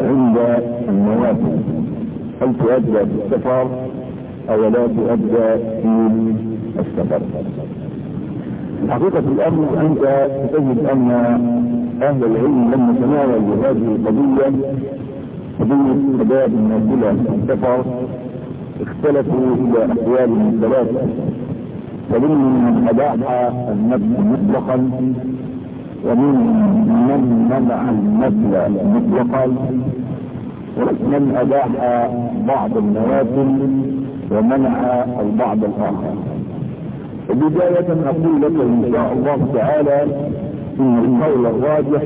عند النوافل هل تؤدى في السفر أو لا تؤدى في السفر؟ حقيقة الأمر أنت تجد أن أهل العلم لما تناولوا هذه القضية. قضية شباب النازلة في السفر. اختلفوا إلى اقوال ثلاثة. فمنهم من أباح النفس مطلقا. ومنهم من منع النفل مطلقا ومن اباح بعض النوافل ومنع البعض الآخر. بداية أقول لك إن شاء الله تعالى إن القول الراجح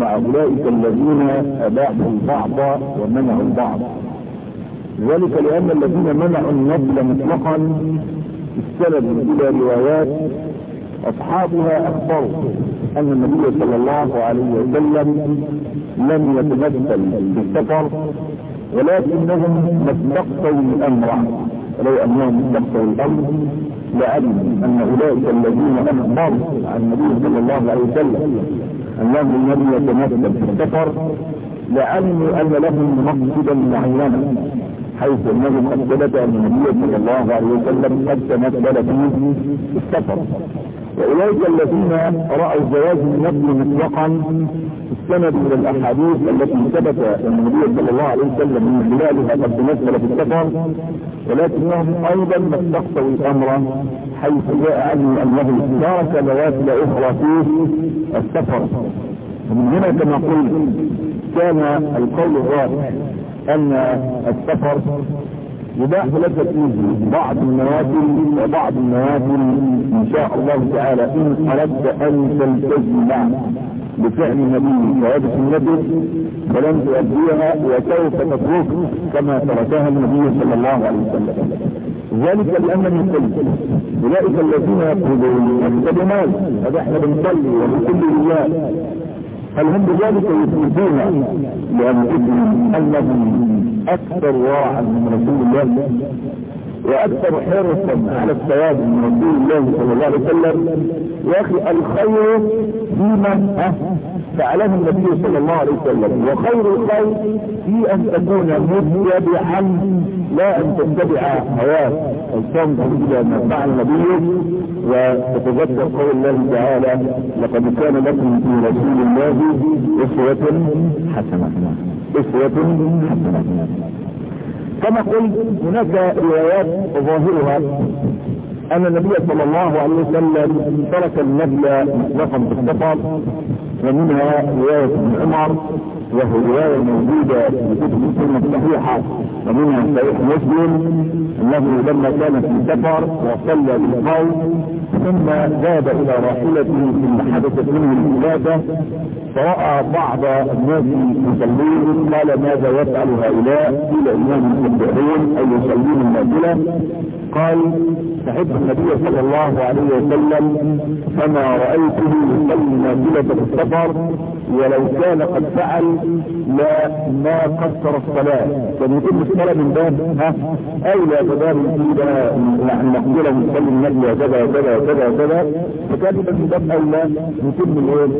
مع أولئك الذين اباحوا البعض ومنعوا البعض. ذلك لأن الذين منعوا النفل مطلقا استندوا إلى روايات أصحابها اخبروا أن النبي صلى الله عليه وسلم لم يتمثل بالسفر ولكنهم ما الأمر. ولو أنهم استقصوا الأمر لعلموا أن أولئك الذين اخبروا عن النبي صلى الله عليه وسلم أنهم لم يتمثل بالسفر لعلموا أن لهم مقصدا معينا حيث أنه قد ثبت أن النبي صلى الله عليه وسلم قد تمثل في السفر واولئك الذين رأوا جواز النقل مطلقا استندوا إلى الأحاديث التي ثبت أن النبي صلى الله عليه وسلم من خلالها قد تمثل في السفر ولكنهم أيضا ما استقصوا الأمر حيث جاء عنه أنه ترك نوافل أخرى في السفر. ومن هنا كما قلت كان القول الراجح أن السفر يباح لك بعض النوافل وبعض النوافل إن شاء الله تعالى. إن أردت أن تلتزم بفعل النبي وهذه النبي فلن تؤديها وسوف تترك كما تركها النبي صلى الله عليه وسلم. ذلك لأنني قلت أولئك الذين يقولون بمال هذا إحنا بنصلي وبكل رجال هل هم بذلك يثبتون لانفسهم أنهم أكثر ورعا من رسول الله. وأكثر حرصا على الثواب من رسول الله صلى الله عليه وسلم. يا أخي الخير فيما فعله النبي صلى الله عليه وسلم. وخير الخير في أن تكون متبعا لا أن تتبع هواك أو تنظر إلى ما فعل النبي وتتذكر قول الله تعالى لقد كان لكم في رسول الله أسوة حسنة. أسوة حسنة. كما قلت هناك روايات ظاهرها أن النبي صلى الله عليه وسلم ترك النبي مطلقا في السفر ومنها رواية ابن عمر وهي رواية موجودة في كتب السنة الصحيحة ومنها صحيح مسلم أنه لما كان في سفر وصلى بالقوم ثم ذهب إلى راحلته ثم حدثت منه الولادة فرأى بعض الناس يصلون قال ماذا يفعل هؤلاء؟ قيل إنهم يصلون أو يصلون النافلة. قال صحبت النبي صلى الله عليه وسلم فما رأيته يصلي نافلة في السفر ولو كان قد فعل لا ما قصر الصلاة. كان يتم الصلاة من باب ها اولى بباب كده يعني نقبله نصلي النبي كذا كذا كذا كذا. فكان من باب أولى يتم الايه؟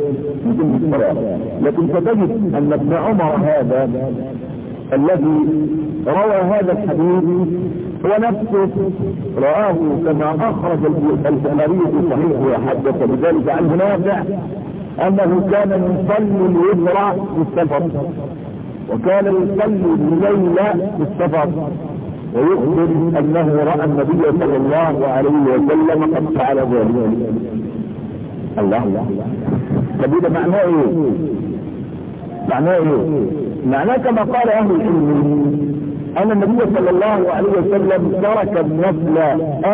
يتم الصلاة. لكن فتجد أن ابن عمر هذا الذي روى هذا الحديث هو نفسه رآه كما أخرج البخاري في صحيحه وحدث بذلك عنه نافع أنه كان يصلي الوتر في السفر وكان يصلي الليل في السفر ويخبر أنه رأى النبي صلى الله عليه وسلم قد فعل ذلك الله الله طب ده معناه إيه؟ معناه إيه؟ معناه كما قال أهل العلم أن النبي صلى الله عليه وسلم ترك النفل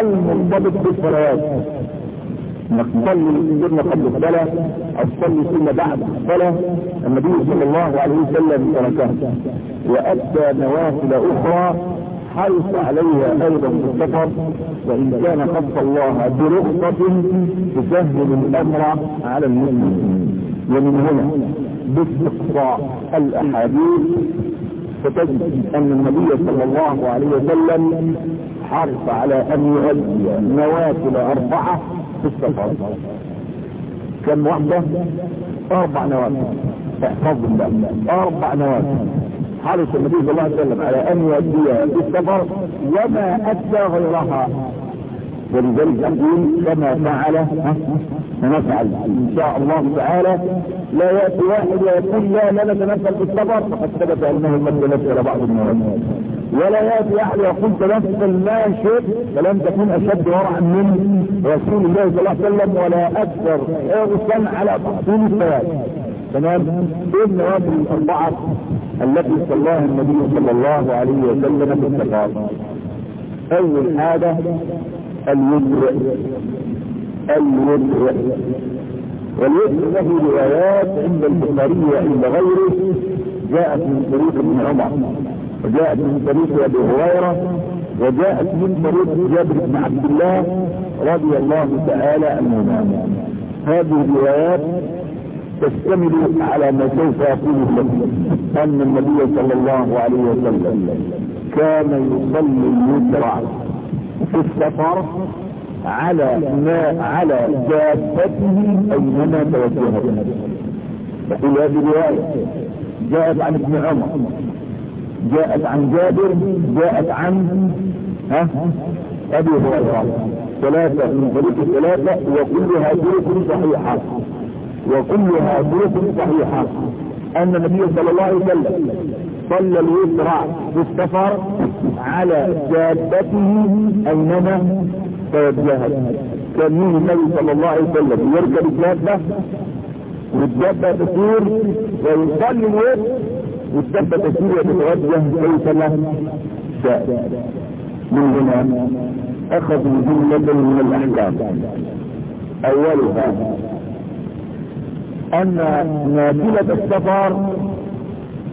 المرتبط بالصلوات. انك تصلي سنة قبل الصلاة أو تصلي سنة بعد الصلاة. النبي صلى الله عليه وسلم تركها. وأدى نوافل أخرى حرص عليها أيضا في السفر. وإن كان خص الله برخصة تسهل الأمر على المسلمين. ومن هنا باستقصاء الأحاديث فتجد أن النبي صلى الله عليه وسلم حرص على أن يؤدي نوافل أربعة في السفر. كم واحدة؟ أربع نوافل احفظ الله. أربع نوافل حرص النبي صلى الله عليه وسلم على أن يؤديها في السفر وما ادى غيرها. ولذلك نقول كما فعل نفعل إن شاء الله تعالى لا يأتي واحد ويقول لا لا نتنفل السفر فقد ثبت أنه قد تنفل بعض النوافل ولا يأتي أحد يقول تنفل ما شئت فلم تكن أشد ورعا من رسول الله صلى الله عليه وسلم ولا أكثر حرصا على تحصيل الثواب. تمام؟ إيه النوافل الأربعة التي صلاها النبي صلى الله عليه وسلم في السفر أول حاجة الوتر الوتر والوتر له روايات عند البخاري وعند غيره جاءت من طريق ابن عمر وجاءت من طريق أبي هريرة وجاءت من طريق جابر بن عبد الله رضي الله تعالى عنهما. هذه الروايات تشتمل على ما سوف اقوله لكم أن النبي صلى الله عليه وسلم كان يصلي الوتر في السفر على ما على دابته أينما توجهت يقول هذه الرواية جاءت عن ابن عمر جاءت عن جابر جاءت عن ها؟ أبي هريرة. ثلاثة من طريق الثلاثة وكلها طرق صحيحة. وكلها طرق صحيحة. أن النبي صلى الله عليه وسلم صلى الوتر في السفر على دابته أينما توجهت. كان مين النبي صلى الله عليه وسلم يركب الدابه والدابه تسير ويصلي الوتر والدابه تسير وتتوجه كيف له شاء. من هنا اخذوا جملة من الأحكام. أولها أن نافلة السفر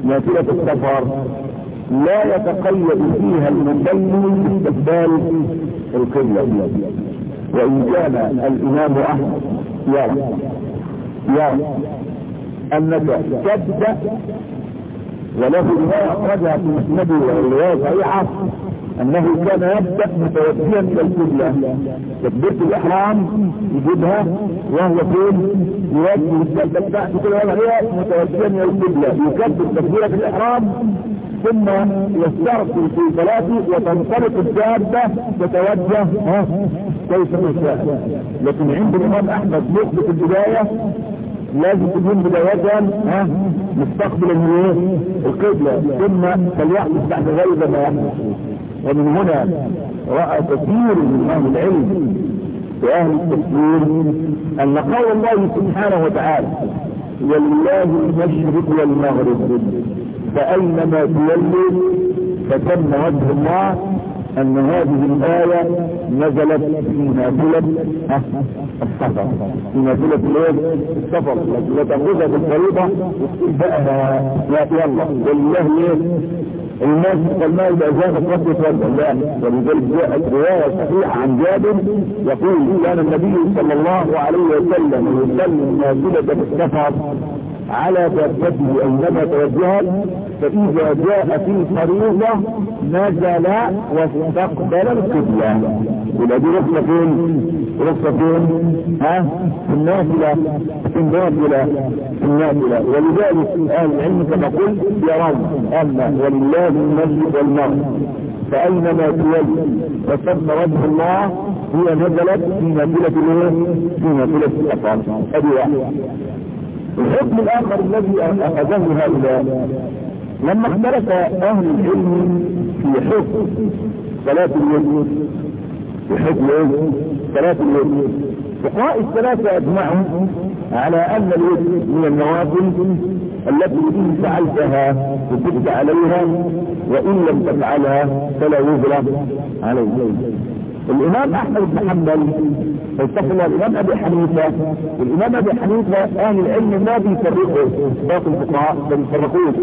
نافلة السفر لا يتقيد فيها المسلم باستقبال القبلة. وإن كان الإمام أحمد يرى يرى أنك تبدأ وله رواية أخرجها في مسنده ورواية صحيحة أنه كان يبدأ متوجها إلى القبلة. تكبيرة الإحرام يجيبها وهو فين؟ يوجه الدابة بتاعته كده هي متوجها إلى القبلة. يكبر تكبيرة الإحرام ثم يسترسل في صلاته وتنطلق الدابة تتوجه. ها؟ كيف تشاء؟ لكن عند الإمام أحمد نقطة البداية لازم تكون بداية ها؟ مستقبل القبلة. ثم فليحدث بعد غير ما يحدث. ومن هنا رأى كثير من أهل العلم وأهل التفسير أن قول الله سبحانه وتعالى ولله المشرق والمغرب فأينما تولوا فتم وجه الله أن هذه الآية نزلت في نافلة السفر في نافلة الايه؟ السفر وتأخذها في الفريضة بقى يلا ولله إيه؟ الناس الماء إذا زاد قد الله ولذلك جاءت رواية صحيحة عن جابر يقول كان النبي صلى الله عليه وسلم يسلم نازلة السفر على دابته اينما توجهت فإذا جاء في الفريضة نزل واستقبل القبلة يبقى دي رخصة فين؟ رخصة فين؟ ها؟ في النافلة في النافلة في النافلة ولذلك أهل العلم كما قلت يرون أن ولله المسجد والمغرب فأينما تولي وثم وجه الله هي نزلت في نافلة الإيه؟ في نافلة الأفعال هذه واحدة الحكم الآخر الذي أخذه هؤلاء. لما اختلف أهل العلم في حكم صلاة اليوم في حكم صلاة اليوم فقراء الثلاثة اجمعوا على أن الوتر من النوافل التي إن فعلتها وكنت عليها وإن لم تفعلها فلا وزر عليك الإمام أحمد بن حنبل الله الامام أبي حنيفة والإمام أبي حنيفة أهل العلم ما بيفرقوا باقي الفقهاء ما بيفرقوش.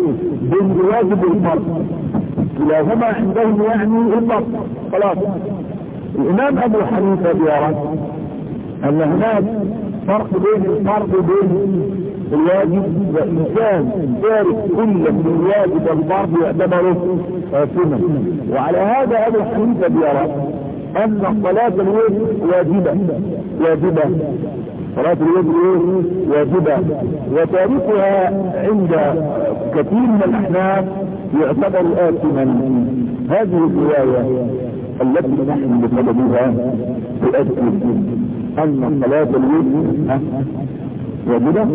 بين الواجب والفرض كلاهما عندهم يعني الفرض خلاص. الإمام أبو حنيفة يرى أن هناك فرق بين الفرض وبين الواجب وإنسان تارك كل من الواجب والفرض يعتبره سنة وعلى هذا أبو حنيفة يرى أن صلاة الوتر واجبة. واجبة. صلاة الوتر واجبة. وتاركها عند كثير من الأحناف يعتبر آثما. هذه الرواية التي نحن بسببها تؤكد أن صلاة الوتر واجبة.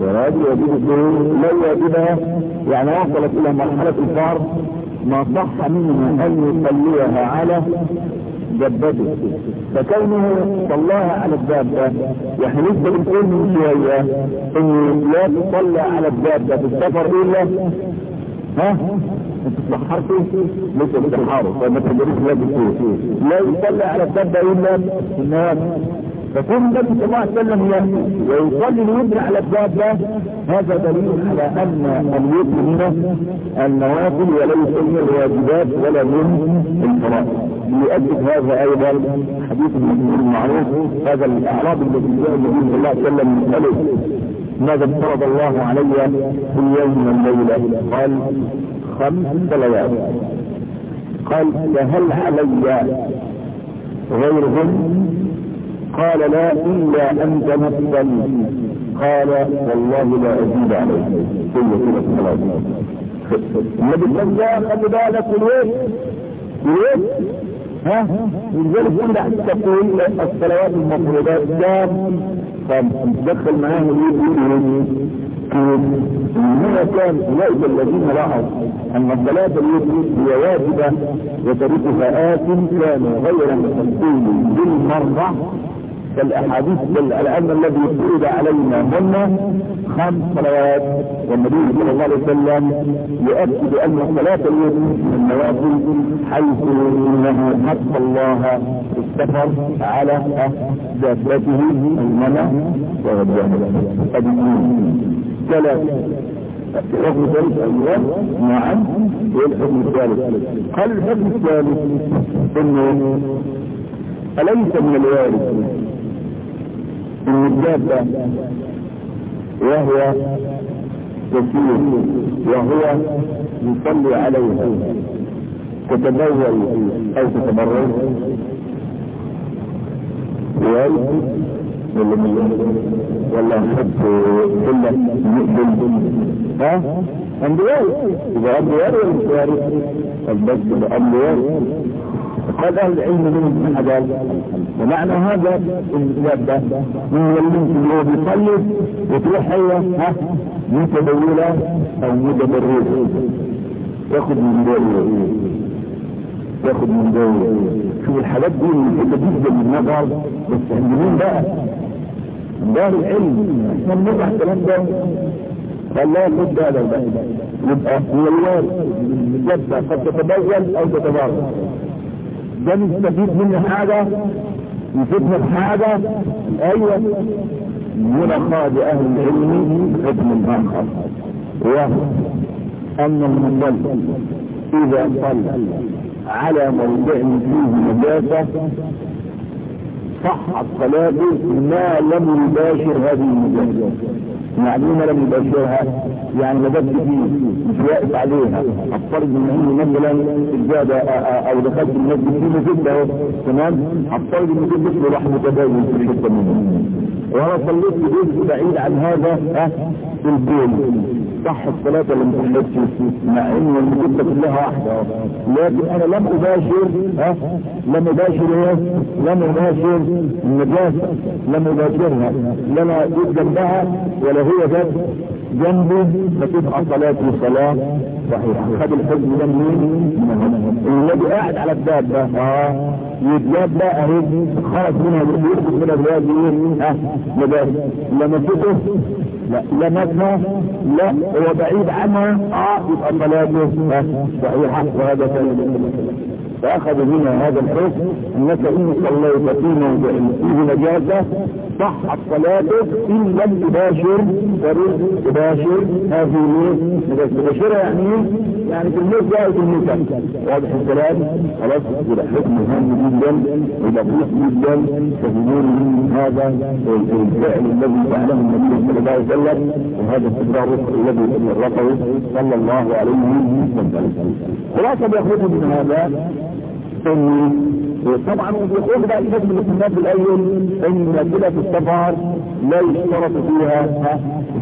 وهذه واجبة لو واجبة. يعني وصلت إلى مرحلة الفرض. ما صح منه أن يصليها على دبته فكونه صلاها على الدابة يعني لسه بنقول من شوية إن لا تصلى على الدابة في السفر إلا ها؟ أنت تسحرتوا لسه بتسحروا فما تقدروش لا بتقول لا يصلى على الدابة إلا النوافل فكون النبي صلى الله عليه وسلم ويصلي الوتر على الدابة هذا دليل على أن الوتر من النوافل وليس من الواجبات ولا من الفرائض. ليؤكد هذا أيضا حديث المعروف هذا الأعراب الذي جاء النبي صلى الله عليه وسلم يساله ماذا افترض الله علي في اليوم والليله قال خمس صلوات. قال فهل علي غيرهم؟ قال لا إلا أن تمثل. قال والله لا أزيد عليك. كل كل الصلاة النبي صلى الله عليه وسلم خلي بالك الوتر الوتر ها لذلك كل حتى تقول الصلوات المفروضات كام فدخل معاه الوتر هنا كان أولئك الذين رأوا أن صلاة الوتر هي واجبة وتركها آت كانوا غير مصدين بالمرة كالاحاديث الان الذي فرض علينا هن خمس صلوات والنبي صلى الله عليه وسلم يؤكد أن صلاة اليوم من النوافل حيث إنه حث الله السفر على دابته المنى وغدوه ثلاثة الحكم الثالث أيوه نعم والحكم الثالث. قال الحكم الثالث إنه أليس من الوارث؟ ان الدابة وهو تسير وهو يصلي عليها. تتبول وارث ولا ولا حد كله مقبل ها؟ أنبياء. إذا أنبياء ولا مش وارث البس أنبياء. أهل العلم منهم حدال ومعنى هذا الكتاب ده من يمكن هو بيصلي وتروح هي ها؟ متدولة أو متبررة ياخد من دولة ياخد من دولة شوف الحاجات دي مفيدة جدا للنظر بس عند مين بقى؟ أهل العلم. إحنا بنضع الكلام ده. قال لا ده ده يبقى هو الوارث الجدة قد تتبول أو تتبرر ده نستفيد منه حاجة يفيدنا بحاجة أيوه. اخراج أهل العلم حكم اخر وهو ان المصلي إذا صلى على موضع فيه نجاسة صحت صلاته ما لم يباشر هذه النجاسة معلومة لم يباشرها؟ يعني دبت فيه مش واقف عليها. افترض ان هي مثلا الزادة أو دخلت المسجد فيه مسجد اهو تمام؟ افترض ان في مثل راح متداول في حتة منه. وأنا صليت في جزء بعيد عن هذا ها في البول. صح الصلاة لم تحدث مع إن المدة كلها واحدة لكن أنا لم أباشر ها؟ لم أباشر إيه؟ لم أباشر النجاسة لم أباشرها. لما جيت جنبها ولا هي جت جنبه فتبقى صلاته صلاة صحيحة خد الحكم ده منين؟ الذي قاعد على الدابة آه يتجاب بقى أهي خرج منها يخرج منها دلوقتي إيه؟ آه نجاسة لمسته لا لمسها لا هو بعيد عنها. آه يبقى صلاته صحيحة وهذا كان فأخذ منها هذا الحكم أنك إن صليت في موضع فيه نجاسة صحت صلاتك إن لم تباشر تباشر هذه تباشرها يعني إيه؟ يعني في الموت جاء في الموت واضح الكلام؟ خلاص يبقى حكم هام جدا ودقيق جدا تفهمون من هذا الفعل الذي فعله النبي صلى الله عليه وسلم وهذا استدراء الرفق الذي تطرقه صلى الله عليه وسلم. خلاصة بيخرج من هذا اني طبعا وبيقول بقى الاسم الاستثناء الأول أن نافله السفر لا يشترط فيها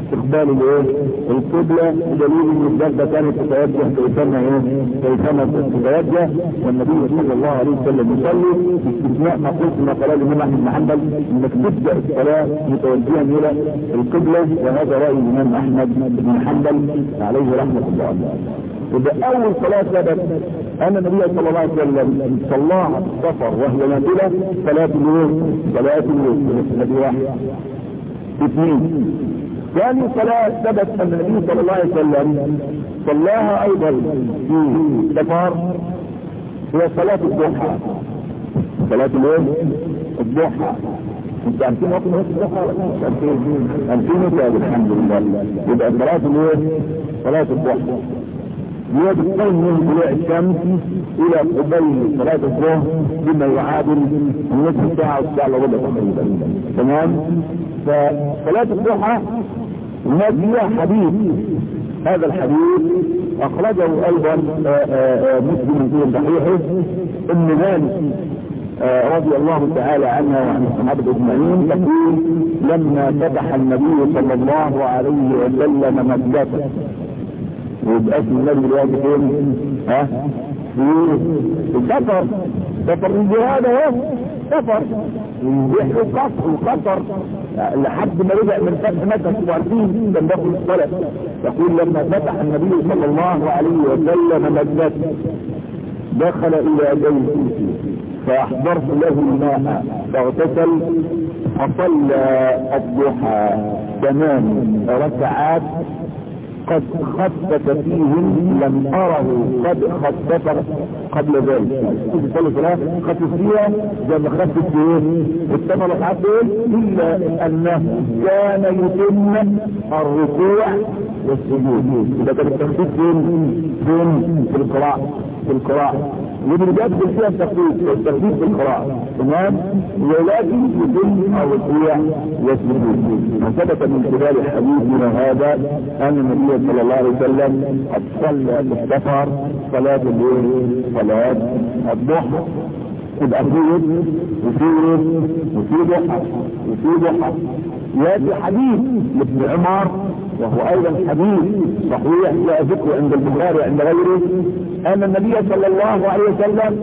استقبال الإيه؟ القبلة. بدليل إن الدابه كانت تتوجه كيفما إيه؟ كيفما تتوجه. والنبي صلى الله عليه وسلم يصلي باستثناء ما قلت من قال الإمام أحمد بن حنبل إنك تبدأ الصلاة متوجها إلى القبلة. وهذا رأي الإمام أحمد بن حنبل عليه رحمة الله. وده أول صلاة ثبت أن النبي صلى الله عليه وسلم صلاها في السفر وهي نافلة صلاة اليوم صلاة اليوم الذي واحد. اثنين. ثاني صلاة ثبت أن النبي صلى الله عليه وسلم صلاها أيضا في سفر هي صلاة الضحى. صلاة اليوم الضحى. انت عارفين وقت الضحى؟ عارفين وقت الحمد لله. يبقى صلاة اليوم صلاة الضحى. بتقوم من طلوع الشمس إلى قبيل صلاة الظهر بما يعادل النصف ساعة والساعة الا ربع تقريبا تمام؟ فصلاة الضحى هناك فيها حديث. هذا الحديث أخرجه أيضا مسلم في صحيحه. أم مالك رضي الله تعالى عنها وعن الصحابة أجمعين تقول لما فتح النبي صلى الله عليه وسلم مكة ويبقى اسم النبي دلوقتي فين؟ ها؟ السفر. سفر الجهاد اهو. سفر. يحيوا قصر وقصر لحد ما رجع من فتح مكة أنتوا عارفين كان بياخد الصلاة. يقول لما فتح النبي صلى الله عليه وسلم مكة دخل إلى بيته فأحضرت له الماء. فاغتسل فصلى الضحى. ثمان ركعات قد خفف فيهم لم أره قد خفف قبل ذلك. صلى صلاة خفف فيها زي ما خفف في إيه الثمان ركعات دول إلا أنه كان يتم الركوع والسجود. إذا كان التخفيف فين فين في القراءة في القراءة. بيدخل فيها التخفيف التخفيف في القراءة تمام؟ ولكن يتم الركوع والسجود وثبت من خلال حديثنا هذا أن النبي صلى الله عليه وسلم قد صلى في السفر صلاة الليل صلاة الضحى. تبقى فيه وفي وفي ضحى وفي ضحى. ياتي حديث لابن عمر وهو أيضا حديث صحيح لا ذكر عند البخاري عند غيره أن النبي صلى الله عليه وسلم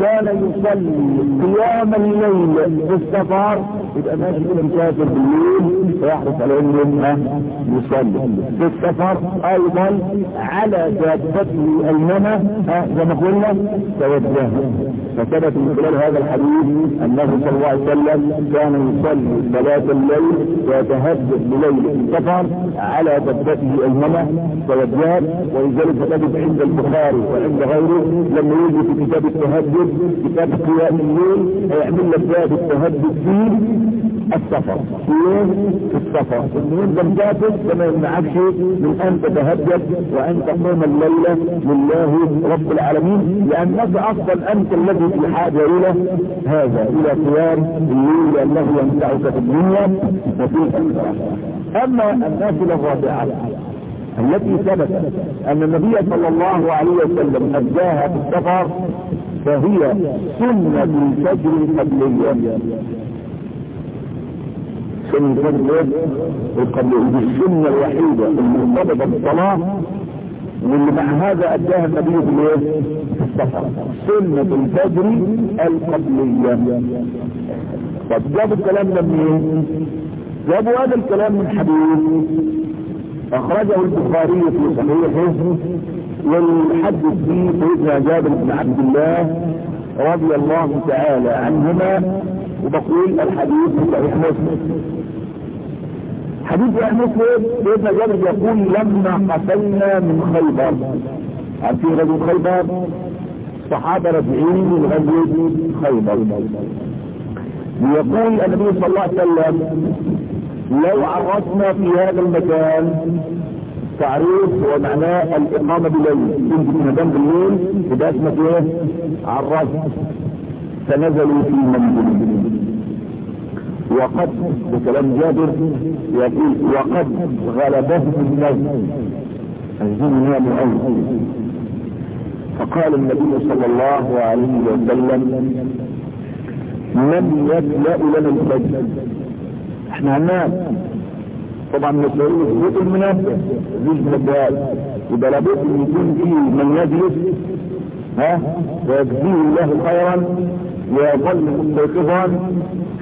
كان يصلي قيام الليل في السفر يبقى ماشي كده مسافر بالليل فيحرص على انه يصلي في السفر أيضا على دابته الايمنه زي ما قلنا توجه فثبت من خلال هذا الحديث أنه صلى الله عليه وسلم كان يصلي صلاة الليل ويتهجد بليل السفر على دابته الايمنه توجهت ولذلك تجد عند البخاري وعند غيره لما يجي في كتاب التهجد كتاب قيام الليل هيعمل لك باب التهجد فيه السفر. في السفر. المهم ده مسافر فما يمنعكش من أن تتهجد وأن تقوم الليلة لله رب العالمين. لأنك أصلا أنت الذي في حاجة إلى هذا إلى قيام الليل لأنه ينفعك في الدنيا وفي الآخرة. أما النافله الرابعة التي ثبت أن النبي صلى الله عليه وسلم اداها في السفر فهي سنة الفجر القبلية سنة الفجر القبلية السنة الوحيدة المرتبطة بالصلاة واللي مع هذا أداها النبي في السفر. سنة الفجر القبلية. طب جابوا الكلام ده منين؟ جابوا هذا الكلام من حديث أخرجه البخاري في صحيحه والحدث فيه سيدنا جابر بن عبد الله رضي الله تعالى عنهما وبقول الحديث في صحيح مسلم. حديث صحيح مسلم سيدنا جابر يقول لما قتلنا من خيبر. عارفين غزوة خيبر؟ صحابة راجعين من غزوة خيبر. يقول النبي صلى الله عليه وسلم لو عرفنا في هذا المكان تعريف ومعناه الإقامة بالليل تنزل في مكان بالليل يبقى اسمك إيه؟ عرف فنزلوا في منزل. وقد بكلام جابر يقول وقد غلبهم النوم يناموا قوي فقال النبي صلى الله عليه وسلم من يبدأ لنا الفجر؟ إحنا هننام طبعا مسؤول الصوت المنبه مش منبهات يبقى لابد أن يكون فيه من يجلس ها؟ ويجزيه الله خيرا ويظل مستيقظا.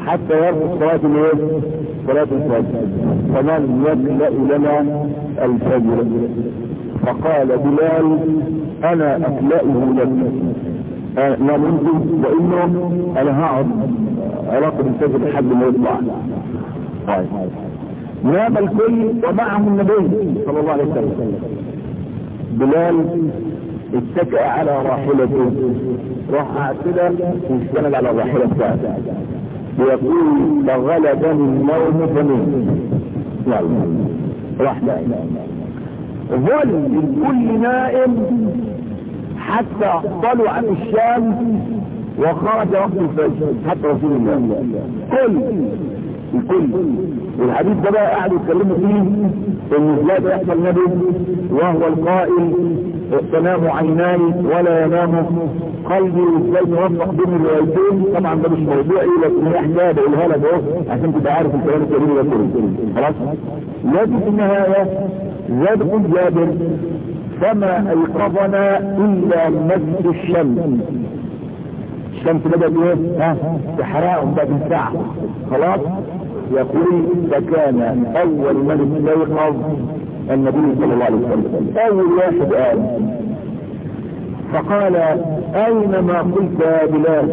حتى يرقص صلاة الايه؟ صلاة الفجر. فمن يبدأ لنا الفجر. فقال بلال أنا اكلأه لك. لا ممكن لأنه أنا هقعد علاقة الفجر لحد ما يطلع. طيب. نام الكل ومعه النبي صلى الله عليه وسلم. بلال اتكأ على راحلته. راح كده ويستند على الراحلة بتاعته ويقول فغلبني النوم راح ظل الكل نائم حتى طلعت الشمس وخرج وقت الفجر. حتى رسول الله. كل الكل. والحديث ده بقى قاعد يتكلموا فيه ان إزاي ده يحصل نبي وهو القائل تنام عيناي ولا ينام قلبي وإزاي نوفق بين الروايتين؟ طبعا ده مش موضوعي لكن هي حكاية بقولها لك أهو عشان تبقى عارف الكلام الكبير ده كله. خلاص؟ لكن في النهايه زاد قل جابر فما ايقظنا إلا مجد الشمس. الشمس بدأت إيه؟ ها؟ تحرقهم بعد ساعة خلاص؟ يقول فكان أول من استيقظ النبي صلى الله عليه وسلم. أول واحد قال فقال أين ما قلت يا بلال؟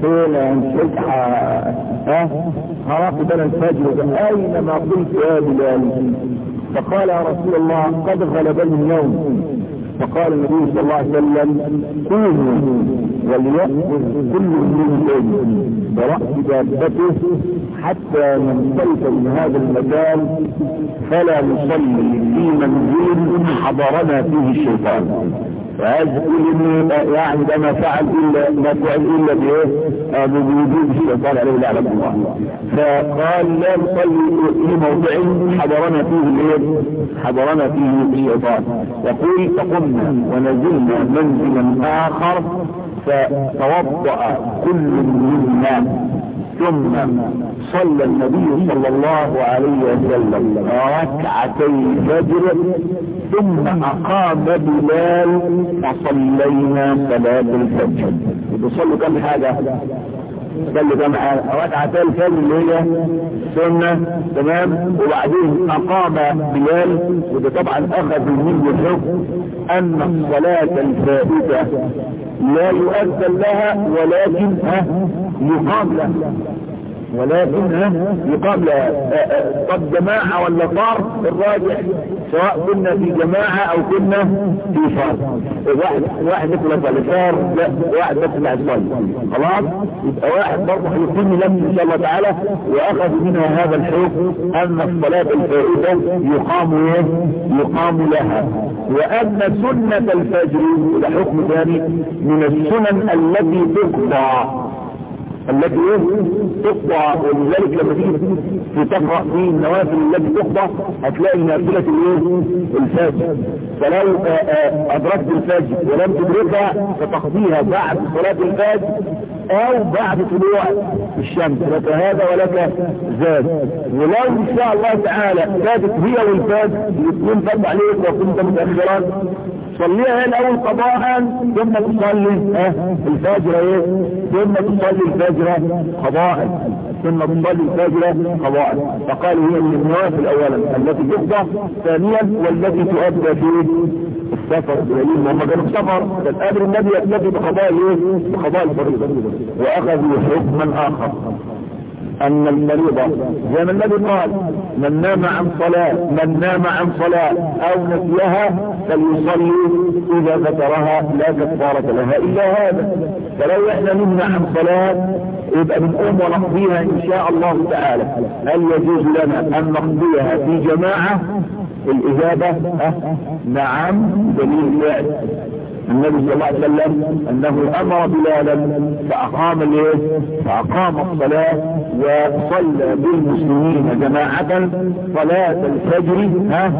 فين انت ها؟ خلاص بنا الفجر. أين ما قلت يا بلال؟ فقال يا رسول الله قد غلبني النوم فقال النبي صلى الله عليه وسلم قوموا وليأخذ كل من برأس دابته حتى ننطلق من هذا المكان فلا نصلي في منزل حضرنا فيه الشيطان. فهذا كل يعني ده ما فعل الا ما فعل الا بايه؟ بوجود الشيطان عليه لعنه الله. فقال لا نصلي في موضع حضرنا فيه الايه؟ حضرنا فيه الشيطان. يقول فقمنا ونزلنا منزلا اخر فتوضا كل منا ثم صلى النبي صلى الله عليه وسلم ركعتي الفجر ثم أقام بلال فصلينا صلاة الفجر. بيصلوا كم حاجة؟ صلوا كم حاجة؟ ركعتي الفجر اللي هي سنة تمام؟ وبعدين أقام بلال وده طبعا أخذ منه الحكم أن الصلاة الفائتة لا يؤذن لها ولكن يقام ولكن يقام لها طب جماعة ولا فرد الراجح سواء كنا في جماعة أو كنا في فرد واحد واحد يطلق على فرد لا واحد اللي هيصلي خلاص؟ يبقى واحد برضه هيقيم لم ان شاء الله تعالى وأخذ منها هذا الحكم أن الصلاة الفائتة يقام إيه؟ يقام لها. وأن سنة الفجر ده حكم ثاني من السنن التي تقضى. التي تقضى ولذلك لما تيجي في تقرأ في النوافل التي تقضى هتلاقي نافلة الايه الفجر فلو أدركت الفجر ولم تدركها فتقضيها بعد صلاة الفجر أو بعد طلوع الشمس. لك هذا ولك زاد ولو إن شاء الله تعالى زادت هي والفجر الاثنين فرض عليك وكنت متأخرا. صليها الأول قضاء ثم تصلي آه الفجر إيه؟ ثم تصلي الفجر قضاء ثم تصلي الفجر قضاء فقال هي من النوافل اولا التي تقضى ثانيا والتي تؤدى في السفر دليل هم كانوا سفر فالامر النبي يكتفي بقضاء إيه؟ بقضاء الفريضة. وأخذوا حكما آخر. أن المريض زي ما النبي قال من نام عن صلاة من نام عن صلاة أو نسيها فليصلي إذا ذكرها لا كفارة لها إلا هذا. فلو إحنا نمنع عن صلاة يبقى بنقوم ونقضيها إن شاء الله تعالى. هل يجوز لنا أن نقضيها في جماعة؟ الإجابة أه نعم دليل فعل. النبي صلى الله عليه وسلم أنه أمر بلالا فأقام الايه فأقام الصلاة وصلى بالمسلمين جماعة صلاة الفجر ها؟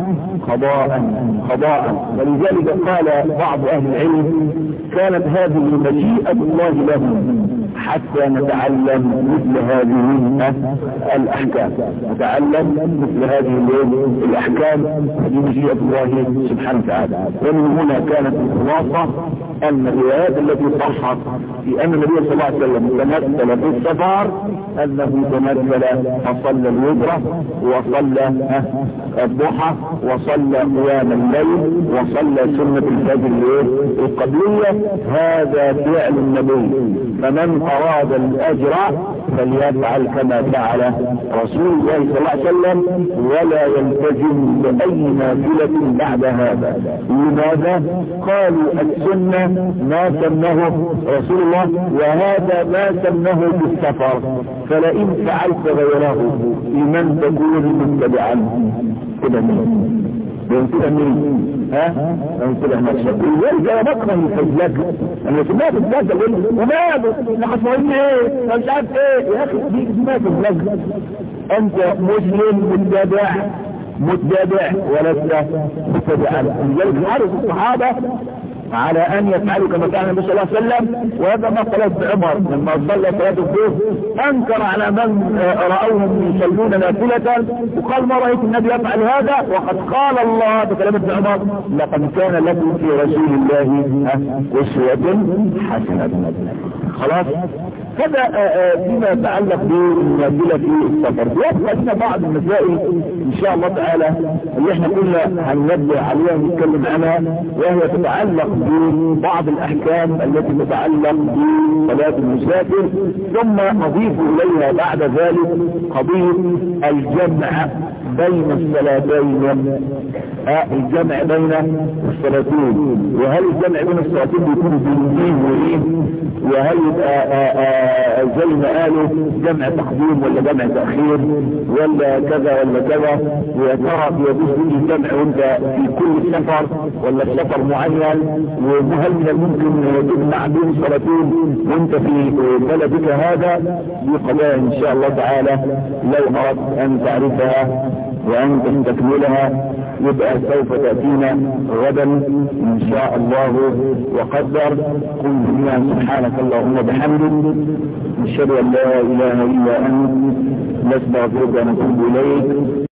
قضاء قضاء. ولذلك قال بعض أهل العلم كانت هذه مشيئة الله لهم. حتى نتعلم مثل هذه الأحكام. نتعلم مثل هذه الأحكام. هذه مشيئة الله سبحانه وتعالى. ومن هنا كانت الخلاصة أن الروايات التي صحت في أن النبي صلى الله عليه وسلم تمثل في السفر أنه تمثل فصلى الوتر وصلى الضحى وصلى قيام الليل وصلى سنة الفجر القبلية. هذا فعل النبي. فمن أراد الأجر فليفعل كما فعل رسول الله صلى الله عليه وسلم ولا يلتزم بأي نافلة بعد هذا لماذا؟ قالوا السنة ما سمه رسول الله وهذا ما سمه بالسفر. فلئن فعلت غيره لمن تكون متبعا؟ بينتبه مين؟ ها؟ بينتبه نفسك أنا بكره الفزلكه أنا سمعت الفزلكه بقول وماله إحنا خسرانين إيه؟ مش عارف إيه. يا أخي دي اسمها فزلكه أنت مسلم متابع متابع ولست متابعا لذلك حرص الصحابة على أن يفعلوا كما كان النبي صلى الله عليه وسلم وهذا ما صلاه عمر لما صلى صلاة الظهر انكر على من رأوهم يصلون نافلة وقال ما رأيت النبي يفعل هذا؟ وقد قال الله بكلام ابن عمر لقد كان لكم في رسول الله أسوة حسنة. خلاص؟ هذا فيما يتعلق في السفر. لنا بعض المسائل إن شاء الله تعالى اللي إحنا كنا هننبه عليها ونتكلم عنها وهي تتعلق ببعض الأحكام التي تتعلق بصلاة المسافر ثم نضيف إليها بعد ذلك قضية الجمع بين الصلاتين الجمع بين الصلاتين. وهل الجمع بين الصلاتين بيكون وايه وهل يبقى زي ما قالوا جمع تقديم ولا جمع تأخير ولا كذا ولا كذا. ويا ترى يجوز الجمع وانت في كل سفر ولا سفر معين وهل من الممكن تجمع بين صلاتين وانت في بلدك هذا. دي قضايا إن شاء الله تعالى لو أردت أن تعرفها وان تستكملها يبقى سوف تأتينا غدا إن شاء الله وقدر. قل بنا سبحانك اللهم وبحمدك نشهد أن لا إله إلا أنت. نستغفرك ونتوب إليك.